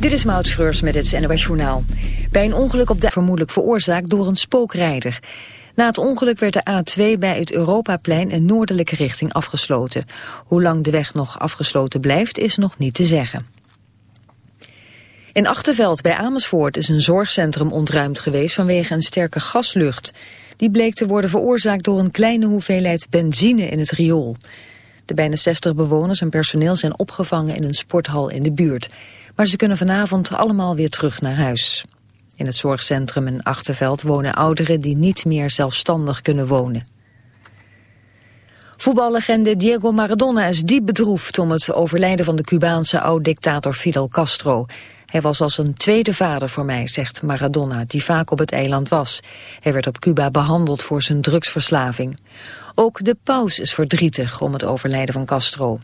Dit is Maud Schreurs met het NOS. Bij een ongeluk op de vermoedelijk veroorzaakt door een spookrijder. Na het ongeluk werd de A2 bij het Europaplein in noordelijke richting afgesloten. Hoe lang de weg nog afgesloten blijft is nog niet te zeggen. In Achterveld bij Amersfoort is een zorgcentrum ontruimd geweest vanwege een sterke gaslucht. Die bleek te worden veroorzaakt door een kleine hoeveelheid benzine in het riool. De bijna 60 bewoners en personeel zijn opgevangen in een sporthal in de buurt. Maar ze kunnen vanavond allemaal weer terug naar huis. In het zorgcentrum in Achterveld wonen ouderen die niet meer zelfstandig kunnen wonen. Voetballegende Diego Maradona is diep bedroefd om het overlijden van de Cubaanse oud-dictator Fidel Castro. Hij was als een tweede vader voor mij, zegt Maradona, die vaak op het eiland was. Hij werd op Cuba behandeld voor zijn drugsverslaving. Ook de paus is verdrietig om het overlijden van Castro.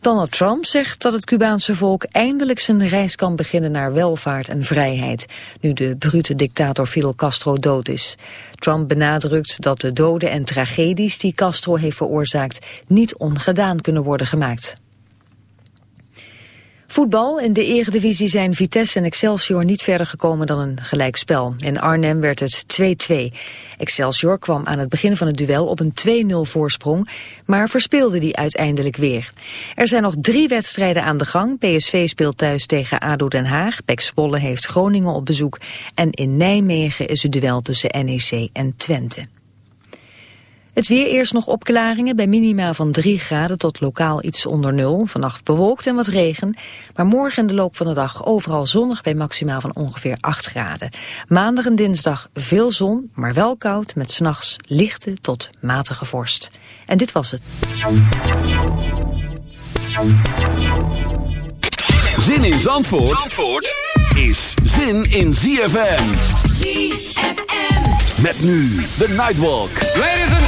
Donald Trump zegt dat het Cubaanse volk eindelijk zijn reis kan beginnen naar welvaart en vrijheid, nu de brute dictator Fidel Castro dood is. Trump benadrukt dat de doden en tragedies die Castro heeft veroorzaakt niet ongedaan kunnen worden gemaakt. Voetbal. In de eredivisie zijn Vitesse en Excelsior niet verder gekomen dan een gelijkspel. In Arnhem werd het 2-2. Excelsior kwam aan het begin van het duel op een 2-0 voorsprong, maar verspeelde die uiteindelijk weer. Er zijn nog drie wedstrijden aan de gang. PSV speelt thuis tegen ADO Den Haag. Pek Zwolle heeft Groningen op bezoek. En in Nijmegen is het duel tussen NEC en Twente. Het weer eerst nog opklaringen bij minima van 3 graden tot lokaal iets onder nul. Vannacht bewolkt en wat regen. Maar morgen in de loop van de dag overal zonnig bij maximaal van ongeveer 8 graden. Maandag en dinsdag veel zon, maar wel koud met s'nachts lichte tot matige vorst. En dit was het. Zin in Zandvoort, Zandvoort is zin in ZFM. ZFM. Met nu de Nightwalk. Ladies and.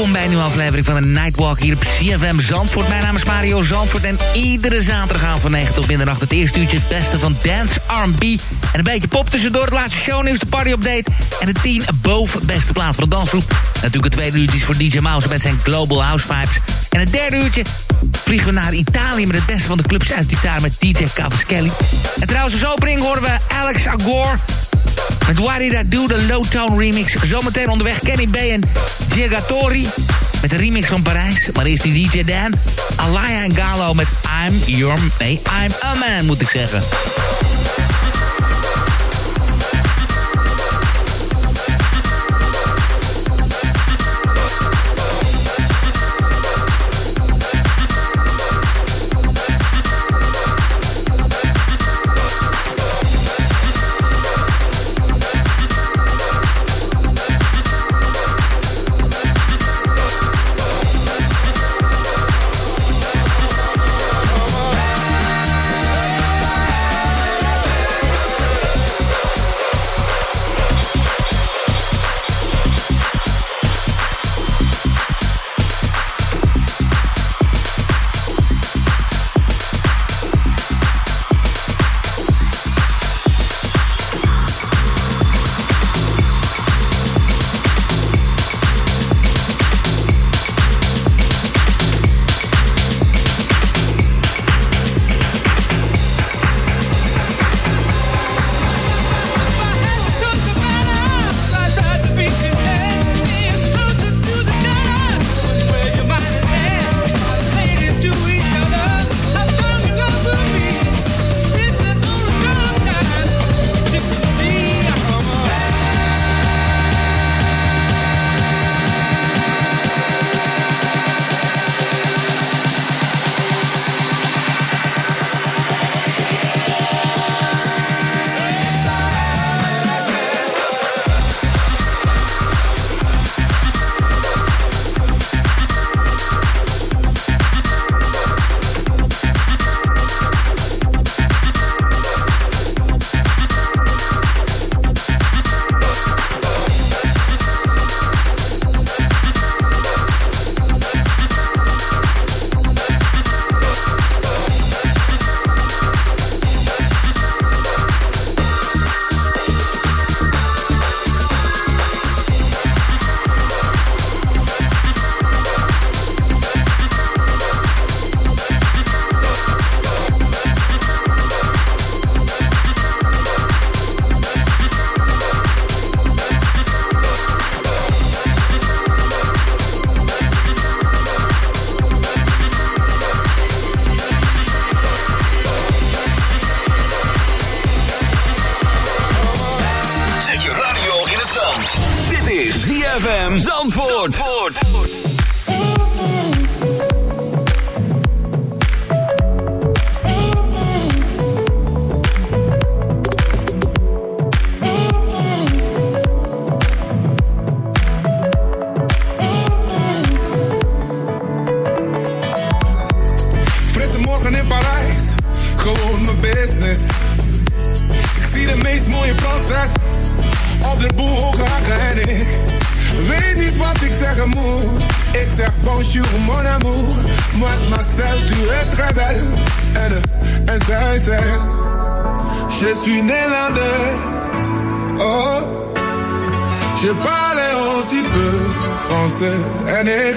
Welkom bij een nieuwe aflevering van de Nightwalk hier op CFM Zandvoort. Mijn naam is Mario Zandvoort en iedere zaterdagavond van 9 tot middernacht... het eerste uurtje het beste van dance, R&B en een beetje pop tussendoor. Het laatste shownieuws, de party update en de 10 boven beste plaats van de dansgroep. Natuurlijk het tweede uurtje is voor DJ Mouse met zijn Global House Vibes. En het derde uurtje vliegen we naar Italië met het beste van de clubs uit Italië met DJ Cavaschelli. En trouwens als opening horen we Alex Agor met I Do, de Low Tone remix. Zometeen onderweg Kenny B en Gigatori met de remix van Parijs. Maar eerst die DJ Dan, Alaya en Galo met I'm Your... Nee, I'm a Man, moet ik zeggen.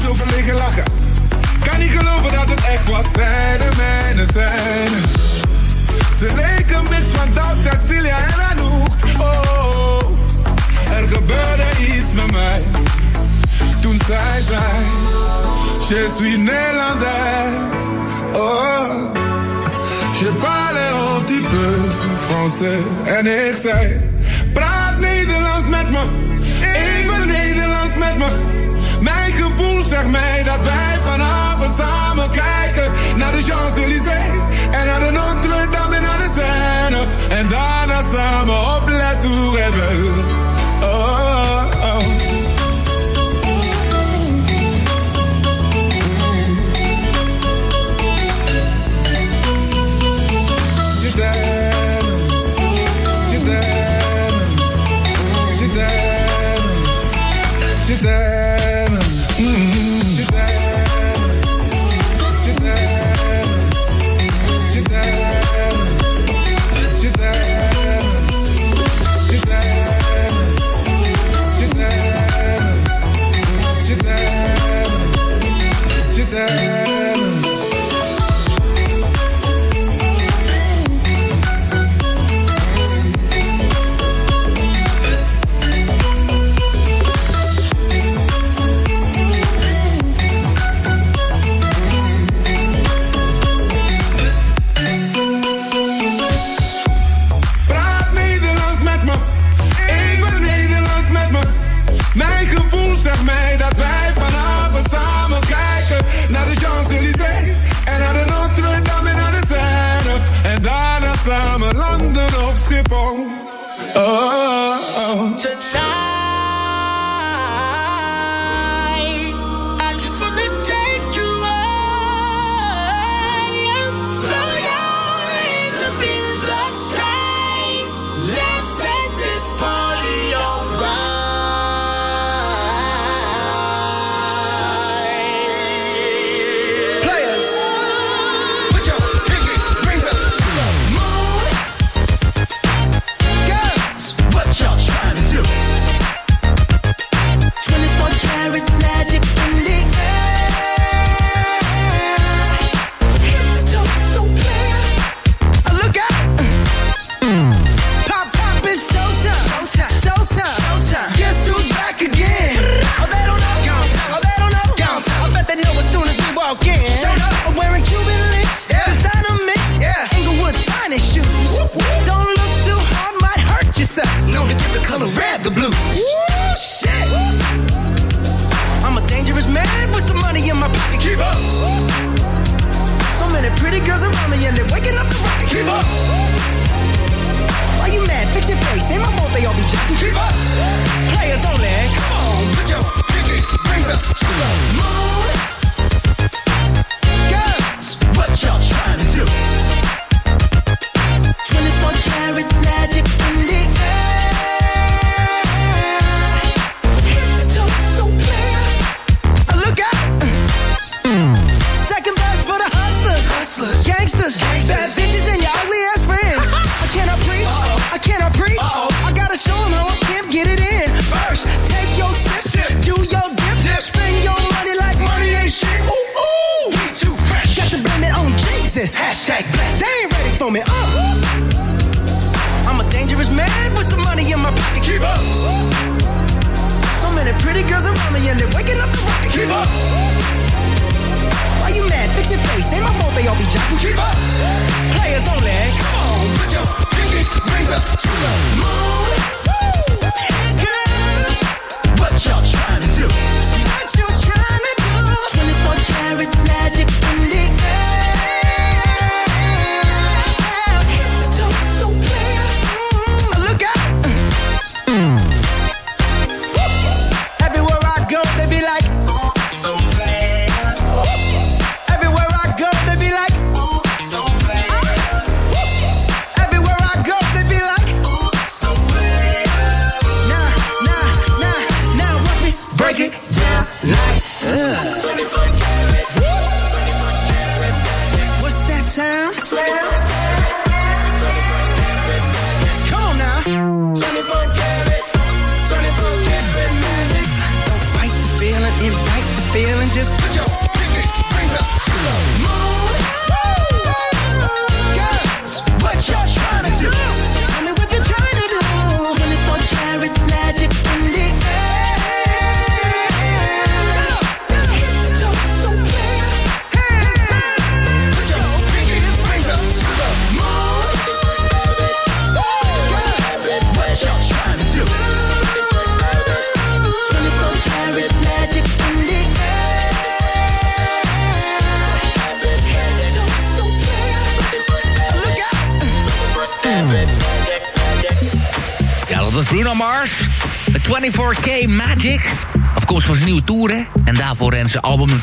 nergens over liggen lachen. Kan niet geloven dat het echt was, zij de mijne zijn. Ze leken best van Doubt, Cecilia en Anouk. Oh, oh, er gebeurde iets met mij. Toen zij zei, je suis Nederlands. Oh, je parle un petit peu français. En ik zei, praat Nederlands met me. Even Nederlands met me gevoel zegt mij dat wij vanavond samen kijken naar de Champs-Élysées.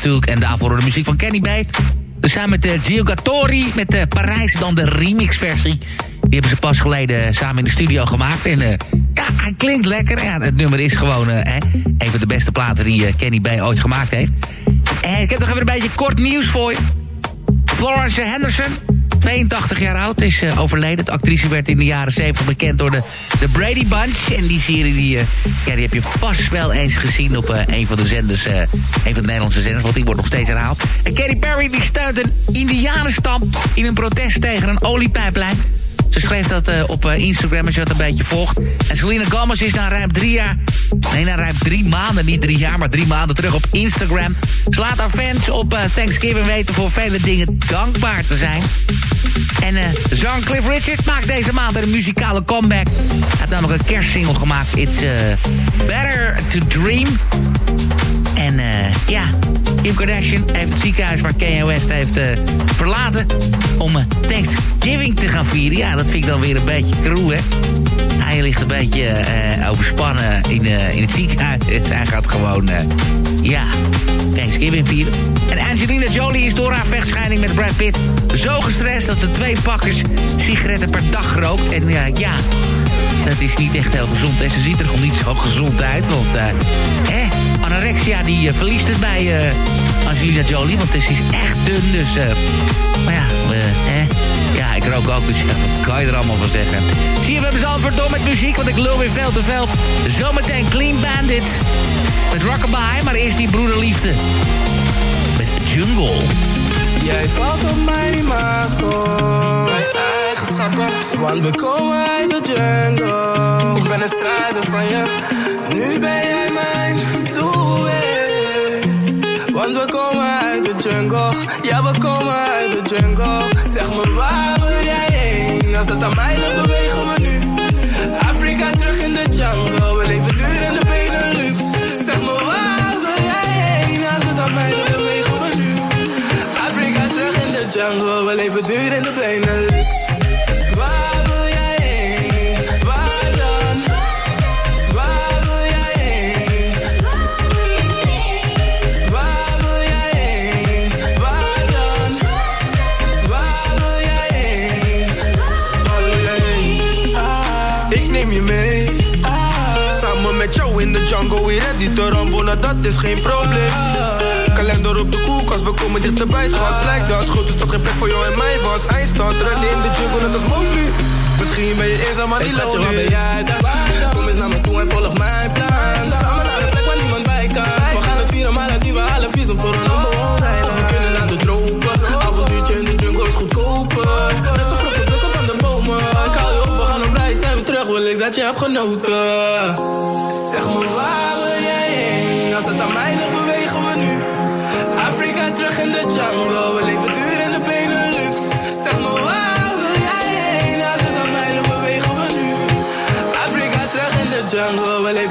En daarvoor de muziek van Kenny B. Dus samen met uh, Gio Gattori, met uh, Parijs dan de remixversie. Die hebben ze pas geleden samen in de studio gemaakt. En uh, ja, hij klinkt lekker. Ja, het nummer is gewoon hè, een van de beste platen die Kenny B ooit gemaakt heeft. En ik heb nog even een beetje kort nieuws voor je. Florence Henderson, 82 jaar oud, is uh, overleden. De actrice werd in de jaren 70 bekend door de, de Brady Bunch. En die serie die, uh, ja, die heb je vast wel eens gezien op uh, een van de zenders. een van de Nederlandse zenders, want die wordt nog steeds herhaald. En Katy Perry die steunt een indianenstam in een protest tegen een oliepijplijn. Ze schreef dat uh, op uh, Instagram als je dat een beetje volgt. En Selena Gomez is na ruim drie jaar... Nee, na ruim drie maanden, niet drie jaar, maar drie maanden terug op Instagram. Ze laat haar fans op uh, Thanksgiving weten voor vele dingen dankbaar te zijn. En uh, zanger Cliff Richard maakt deze maand een muzikale comeback. Hij heeft namelijk een kerstsingle gemaakt. It's uh, Better to Dream. En ja, Kim Kardashian heeft het ziekenhuis waar Kanye West heeft uh, verlaten... om uh, Thanksgiving te gaan vieren. Ja, dat vind ik dan weer een beetje crew, hè. Hij ligt een beetje overspannen in, in het ziekenhuis. Dus hij gaat gewoon, ja, Thanksgiving vieren. En Angelina Jolie is door haar vechtscheiding met Brad Pitt... zo gestrest dat ze twee pakkers sigaretten per dag rookt. En ja, dat is niet echt heel gezond. En ze ziet er gewoon niet zo gezond uit. Want, uh, hè, anorexia die uh, verliest het bij uh, Angelina Jolie. Want ze is echt dun, dus... maar ja, hè. Ja, ik rook ook, dus kan je er allemaal van zeggen? Zie je, we hebben ze door met muziek, want ik lul weer veel te veel. Zometeen Clean Bandit met Rockabye, maar eerst die broederliefde. Met Jungle. Jij valt op mijn imago, mijn eigen schatten. Want we komen uit de jungle. Ik ben een strijder van je, nu ben jij mijn. Want we komen uit de jungle, ja we komen uit de jungle. Zeg me waar wil jij heen? Als het aan mij ligt bewegen we nu. Afrika terug in de jungle, we leven duur in de Benelux. Zeg me waar wil jij heen? Als het aan mij ligt bewegen we nu. Afrika terug in de jungle, we leven duur in de Benelux. Jungle, weer ready te rambo, nou dat is geen probleem. Kalender op de koelkast, we komen dichterbij, schat. Blijkt dat goed is dat geen plek voor jou en mij was. Eindstand, rennen in de jungle, net als Mowgli. Misschien ben je eenzaam, maar niet schatje, waar ben lonely. jij dan? Kom eens naar me toe en volg mijn plan. Samen naar de plek waar niemand bij kan. We gaan het vieren, maar het niet, we halen visum voor een eiland. We kunnen naar de tropen, avontuurtje in de jungle is goedkoper. Rustig vlug de plukken van de bomen. Ik hou je op, we gaan op reis, zijn we terug, wil ik dat je hebt genoten.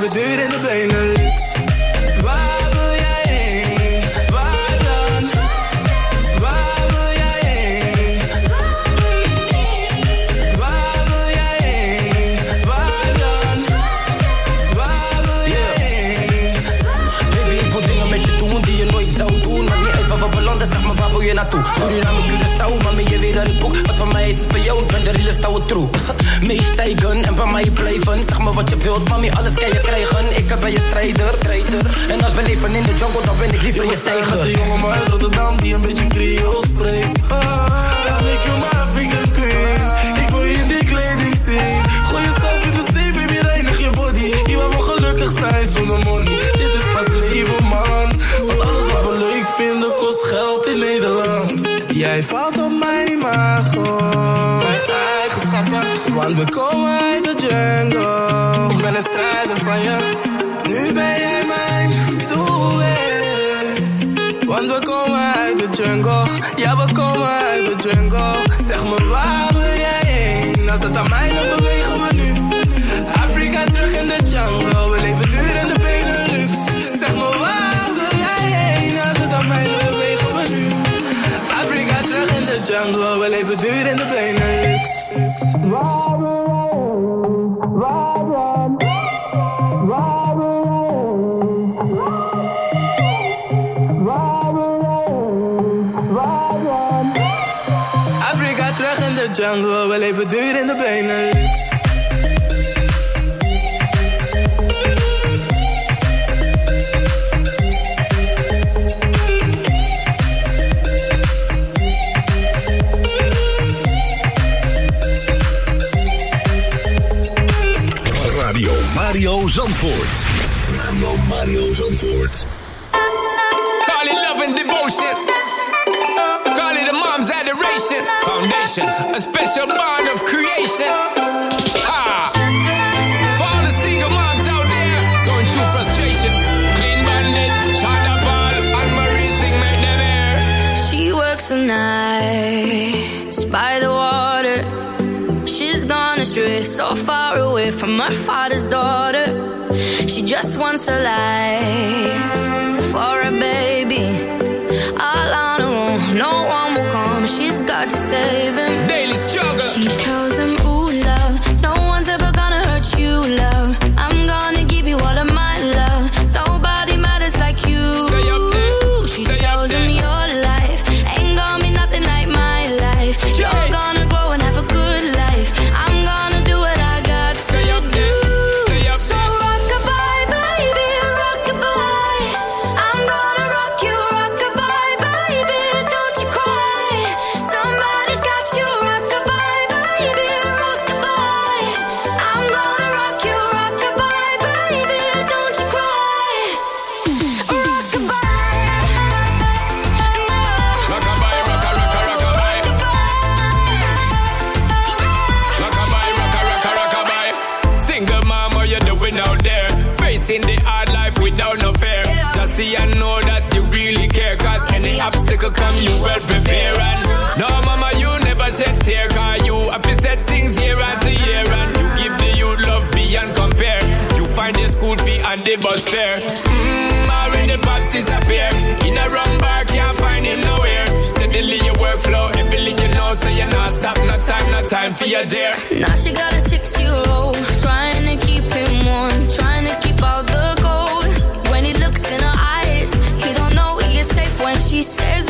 Jungle, we leven duur in de Benelux. Wat je wilt, mami, alles kan je krijgen. Ik ben je strijder, strijder. En als we leven in de jungle, dan ben ik liever je Gaat de jongen maar uit Rotterdam die een beetje Creool spreekt. Ah, ja, you my African queen. Ik wil je in die kleding zien. Gooi jezelf in de zee, baby, reinig je body. Hier waar we gelukkig zijn zonder money. Dit is pas leven, man. Want alles wat we leuk vinden kost geld in Nederland. Jij valt op mijn imago, mijn eigen schatten. Want we komen uit de jungle. Ben een strijder van je, nu ben jij mijn doelwit. Want we komen uit de jungle, ja we komen uit de jungle. Zeg me waar wil jij heen? Als het aan mij ligt, bewegen we nu. Afrika terug in de jungle, we leven duur in de Benelux. Zeg me waar wil jij heen? Als het aan mij ligt, bewegen we nu. Afrika terug in de jungle, we leven duur in de Benelux. Waar wil jij heen? Jungle, we leven duur in de Benelux. Radio Mario Zandvoort. Radio Mario Zandvoort. Call it love and devotion. A special bond of creation. She works the nights by the water. She's gone astray, so far away from her father's daughter. She just wants a life for a baby. All on her own, no one will come. She's got to save him. The bus fare. Mmm, already pops disappear. In a wrong bar, can't find him nowhere. Steadily your workflow, everything you know, so you're not stop, no time, no time for your dear. Now she got a six-year-old trying to keep him warm, trying to keep out the cold. When he looks in her eyes, he don't know he is safe when she says,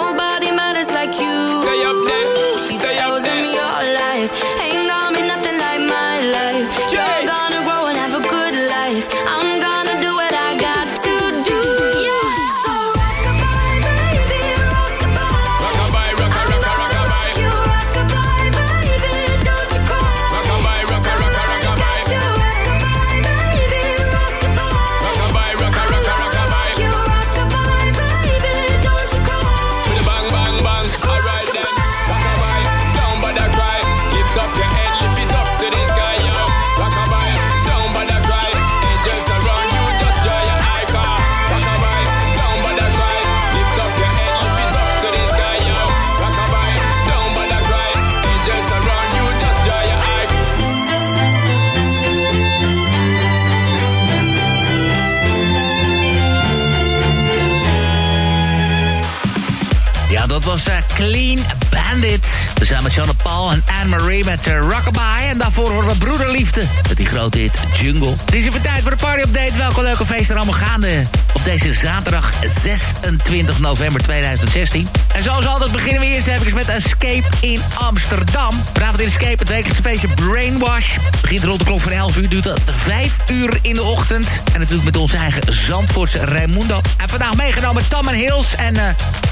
Clean Bandit. Samen met Sean Paul en Anne-Marie met uh, Rockabye. En daarvoor horen we Broederliefde met die grote hit Jungle. Het is even tijd voor de party-update. Welke leuke feesten er allemaal gaande deze zaterdag 26 november 2016. En zoals altijd beginnen we eerst even met Escape in Amsterdam. Vanavond in Escape, het wekelijkse feestje Brainwash. Begint rond de klok van 11 uur, duurt tot 5 uur in de ochtend. En natuurlijk met onze eigen Zandvoortse Raimundo. En vandaag meegenomen Tom Hills en uh,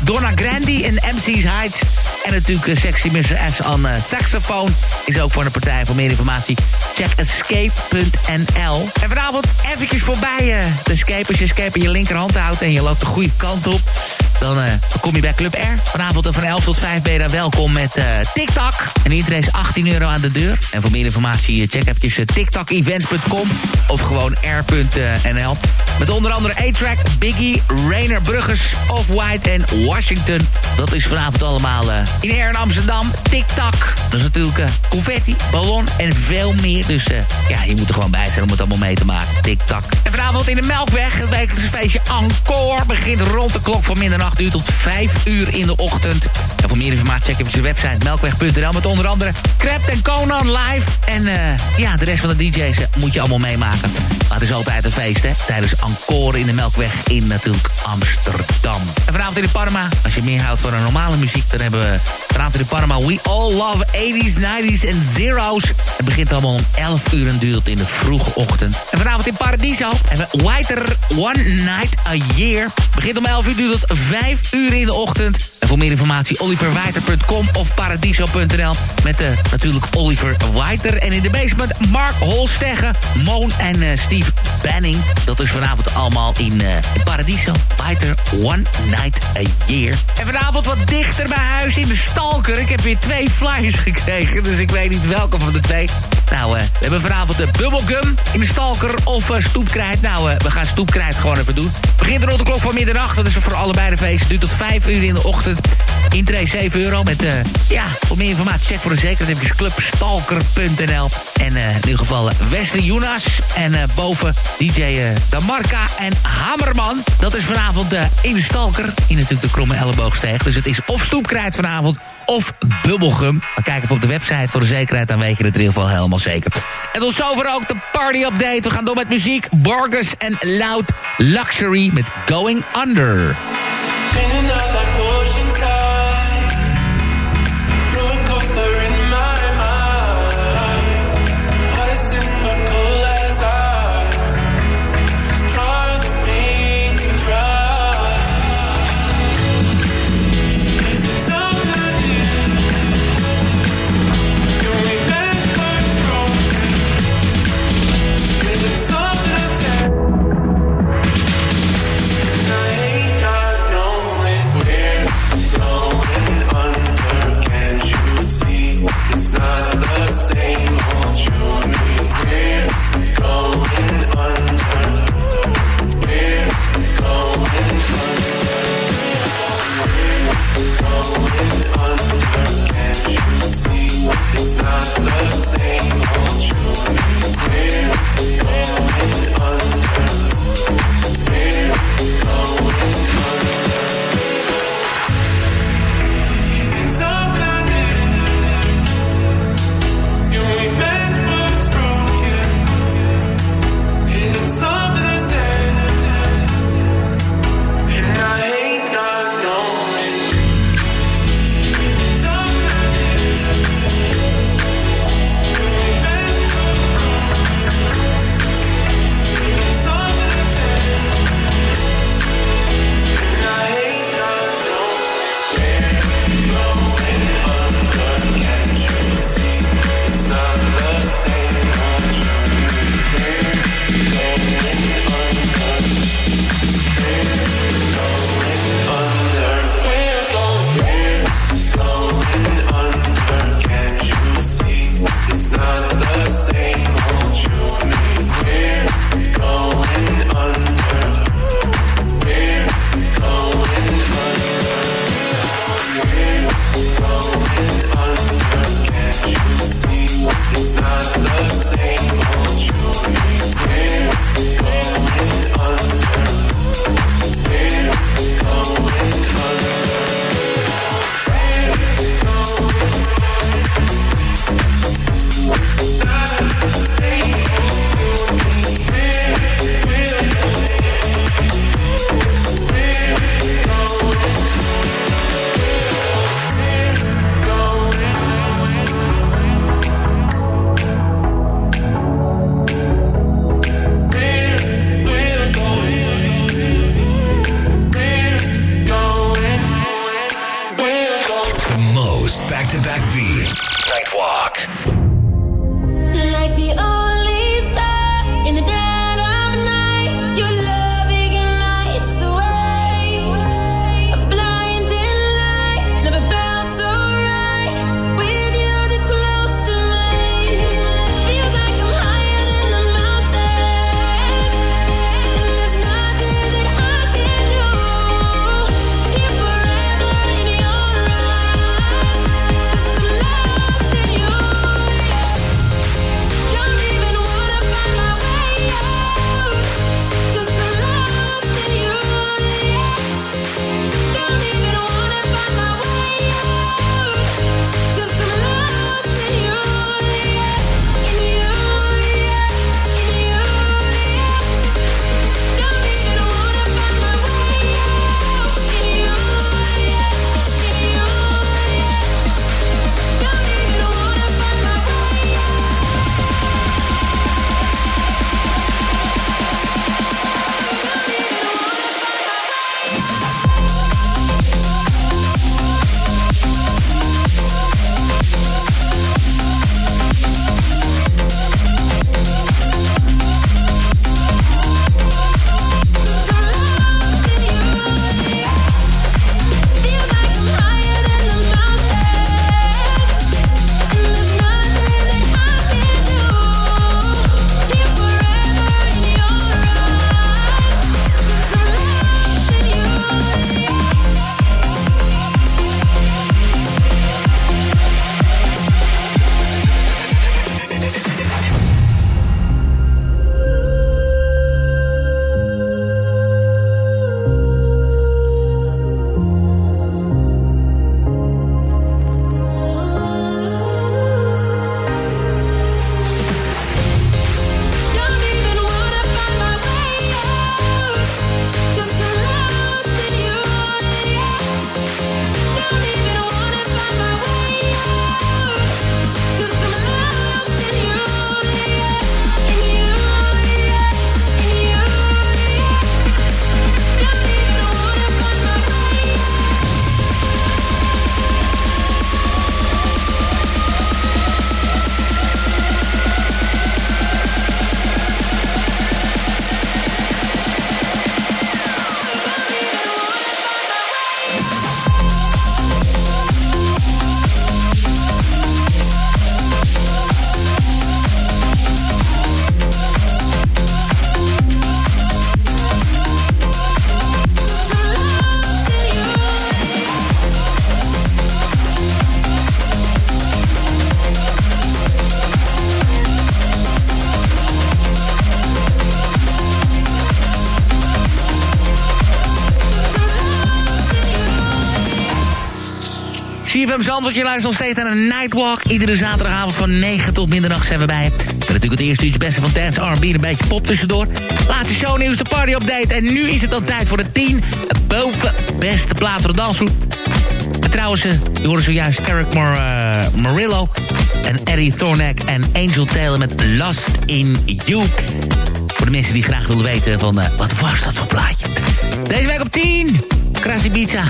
Donna Grandi in MC's Heights. En natuurlijk uh, Sexy Mr. S aan uh, saxofoon. Is ook voor de partij. Voor meer informatie check escape.nl. En vanavond eventjes voorbij de Escape. Je Escape in je linkerhand houdt en je loopt de goede kant op... Dan uh, kom je bij Club R. Vanavond van 11 tot 5 ben je daar welkom met uh, TikTok. En iedereen is 18 euro aan de deur. En voor meer informatie check even tiktokevents.com of gewoon r.nl. Met onder andere A-Track, Biggie, Rainer Bruggers, Off-White en Washington. Dat is vanavond allemaal in Air in Amsterdam. TikTok, dat is natuurlijk confetti, ballon en veel meer. Dus ja, je moet er gewoon bij zijn om het allemaal mee te maken. TikTok. En vanavond in de Melkweg, het wekelijkse feestje Encore. Begint rond de klok van middernacht uur tot 5 uur in de ochtend. En voor meer informatie check even de website melkweg.nl... met onder andere Crept en Conan live. En uh, ja, de rest van de DJ's moet je allemaal meemaken. Maar het is altijd een feest, hè? Tijdens Encore in de Melkweg in natuurlijk Amsterdam. En vanavond in de Parma, als je meer houdt van een normale muziek... dan hebben we vanavond in de Parma We All Love 80s, 90s en Zero's. Het begint allemaal om 11 uur en duurt in de vroege ochtend. En vanavond in Paradiso hebben we Whiter One Night a Year. Begint om 11 uur, duurt tot 5 uur in de ochtend. En voor meer informatie oliverwijter.com of paradiso.nl. Met uh, natuurlijk Oliver Wijter. En in de basement Mark Holsteggen, Moon en uh, Steve Banning. Dat is vanavond allemaal in, in Paradiso. Wijter One Night a Year. En vanavond wat dichter bij huis in de Stalker. Ik heb weer twee flyers gekregen. Dus ik weet niet welke van de twee. Nou, we hebben vanavond de Bubblegum in de Stalker of Stoepkrijt. Nou, we gaan Stoepkrijt gewoon even doen. Begint rond de klok van middernacht. Dat is voor allebei de feesten. Duurt tot 5 uur in de ochtend. Intree 7 euro met, uh, ja, voor meer informatie check voor de zekerheid even clubstalker.nl. En uh, in ieder geval Wesley Jonas en uh, boven DJ Damarca en Hamerman. Dat is vanavond in de Stalker. In natuurlijk de kromme elleboogsteeg. Dus het is of stoepkrijt vanavond of bubbelgum. Kijken we op de website voor de zekerheid. Dan weet je het in ieder geval helemaal zeker. En tot zover ook de party update. We gaan door met muziek. Borges en Loud Luxury met Going Under. Yeah. Je luistert nog steeds naar een Nightwalk. Iedere zaterdagavond van 9 tot middernacht zijn we bij je. En natuurlijk het eerste uurtje beste van Dance, R&B, een beetje pop tussendoor. Laatste shownieuws, de party update. En nu is het dan tijd voor de 10 boven beste plaat voor de dansgroep. En trouwens, eh, je hoorde zojuist Eric Mar uh, Marillo en Eddie Thornack en Angel Taylor met Lost in You. Voor de mensen die graag willen weten van, uh, wat was dat voor plaatje? Deze week op 10, Krasibica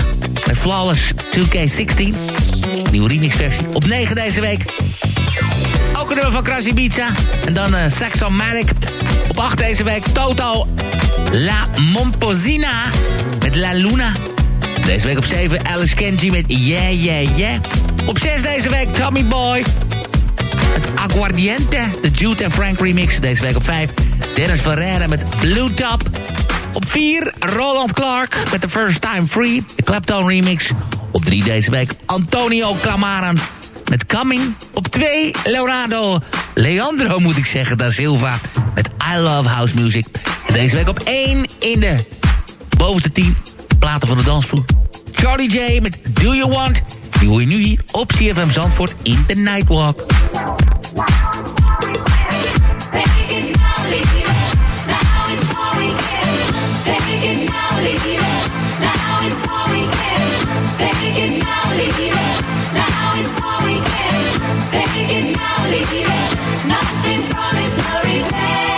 met Flawless 2K16. Nieuwe remixversie. Op 9 deze week. Ook een nummer van Krasibica. En dan uh, Saxon Manic. Op 8 deze week Toto La Momposina met La Luna. Deze week op 7 Alice Kenji met Yeah Yeah Yeah. Op 6 deze week Tommy Boy. Het Aguardiente, de Jude en Frank remix. Deze week op 5 Dennis Ferreira met Blue Top. Op 4 Roland Clark met The First Time Free. De Clapton remix. Op 3 deze week Antonio Clamaran met Coming. Op 2 Leonardo Leandro moet ik zeggen, da Silva met I Love House Music. En deze week op 1 in de bovenste 10 platen van de dansvloer. Charlie J met Do You Want? Die hoor je nu hier op CFM Zandvoort in The Nightwalk. Nothing promised, no Take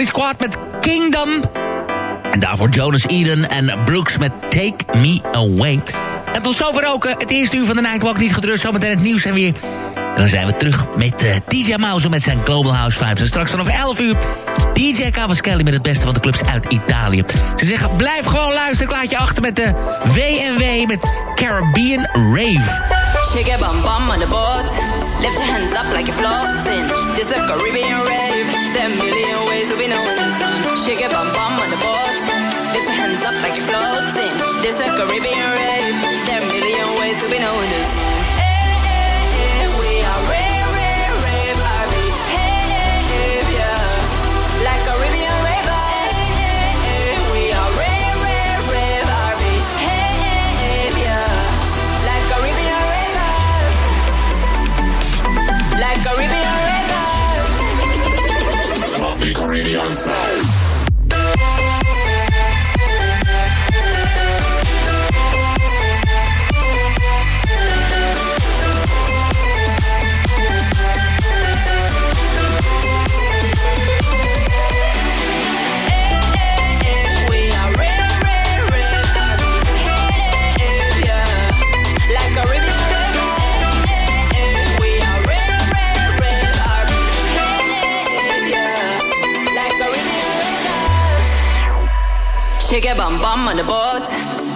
Squad met Kingdom. En daarvoor Jonas Eden en Brooks met Take Me Away. En tot zover ook eh, het eerste uur van de Nightwalk niet gedrust. Zometeen het nieuws en weer. En dan zijn we terug met DJ Mouse met zijn Global House Vibes. En straks vanaf 11 uur DJ Cavaschelli met het beste van de clubs uit Italië. Ze zeggen, blijf gewoon luisteren. Ik laat je achter met de WNW met Caribbean Rave. Shake your bum bum on the boat. Lift your hands up like you're floating. This a Caribbean rave. There are a million ways to be known. Shake your bum bum on the boat. Lift your hands up like you're floating. This a Caribbean rave. There are a million ways to be known. Hey, hey, hey, we are rave,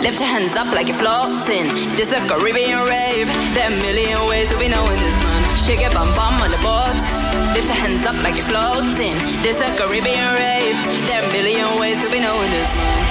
Lift your hands up like you're floating. This a Caribbean rave. There are a million ways to be knowing this man. Shake your bum bum on the boat. Lift your hands up like you're floating. This a Caribbean rave. There are a million ways to be knowing this man.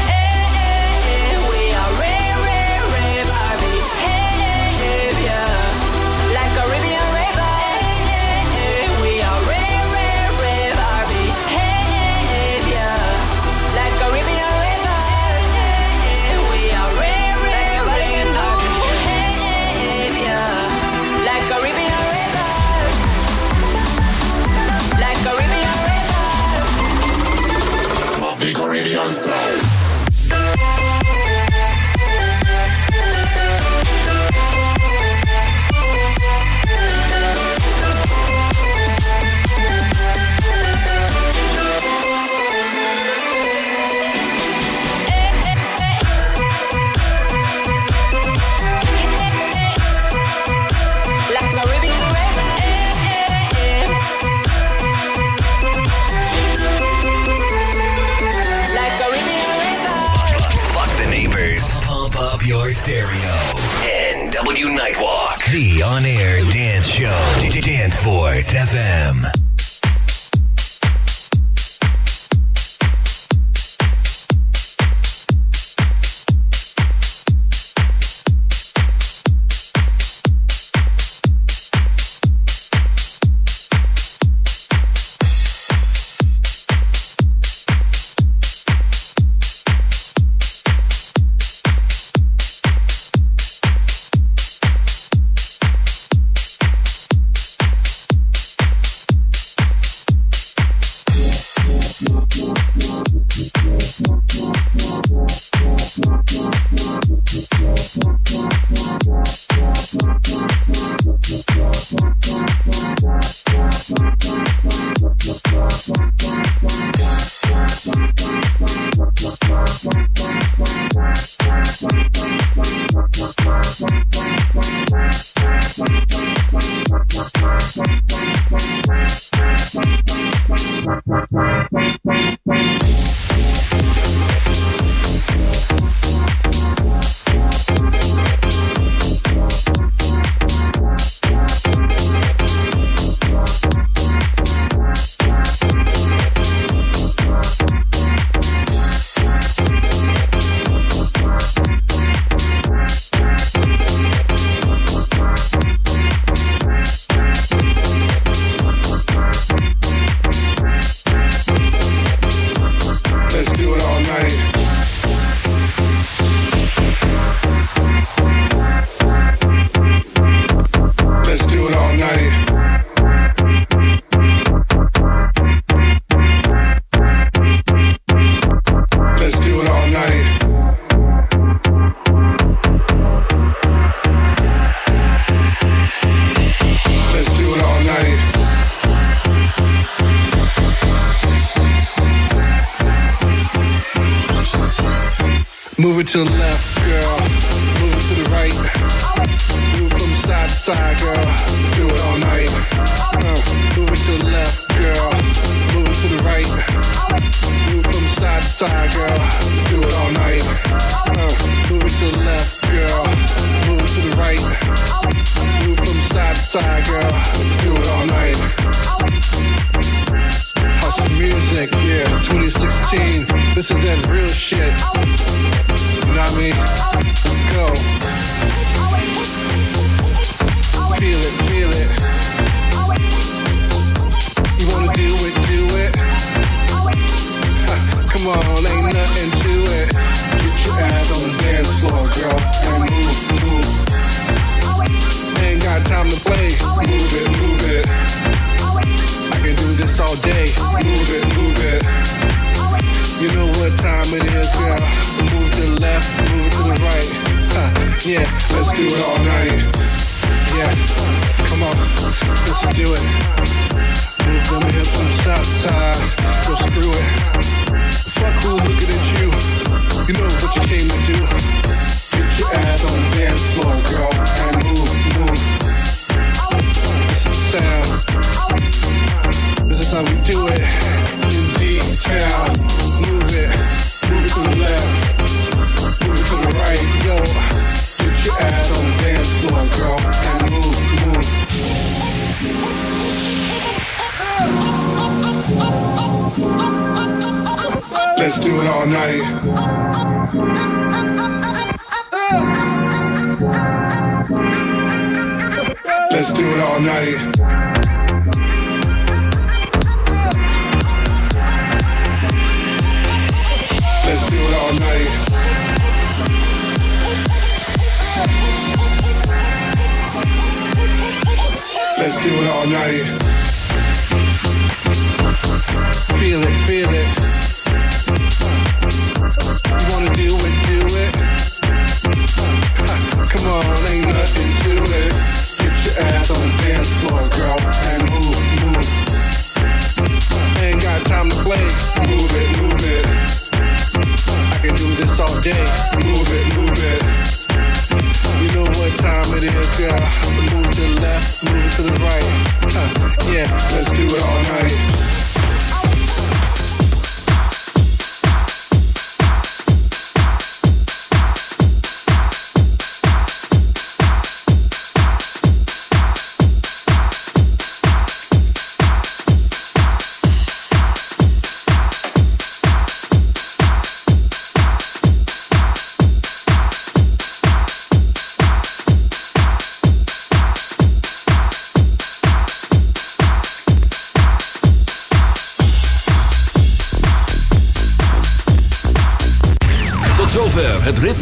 Nightwalk. The on air dance show. Danceport FM. all night. Let's do it all night. Let's do it all night. Feel it, feel it. girl. Move to the left, move to the right. Uh, yeah, let's do it all night.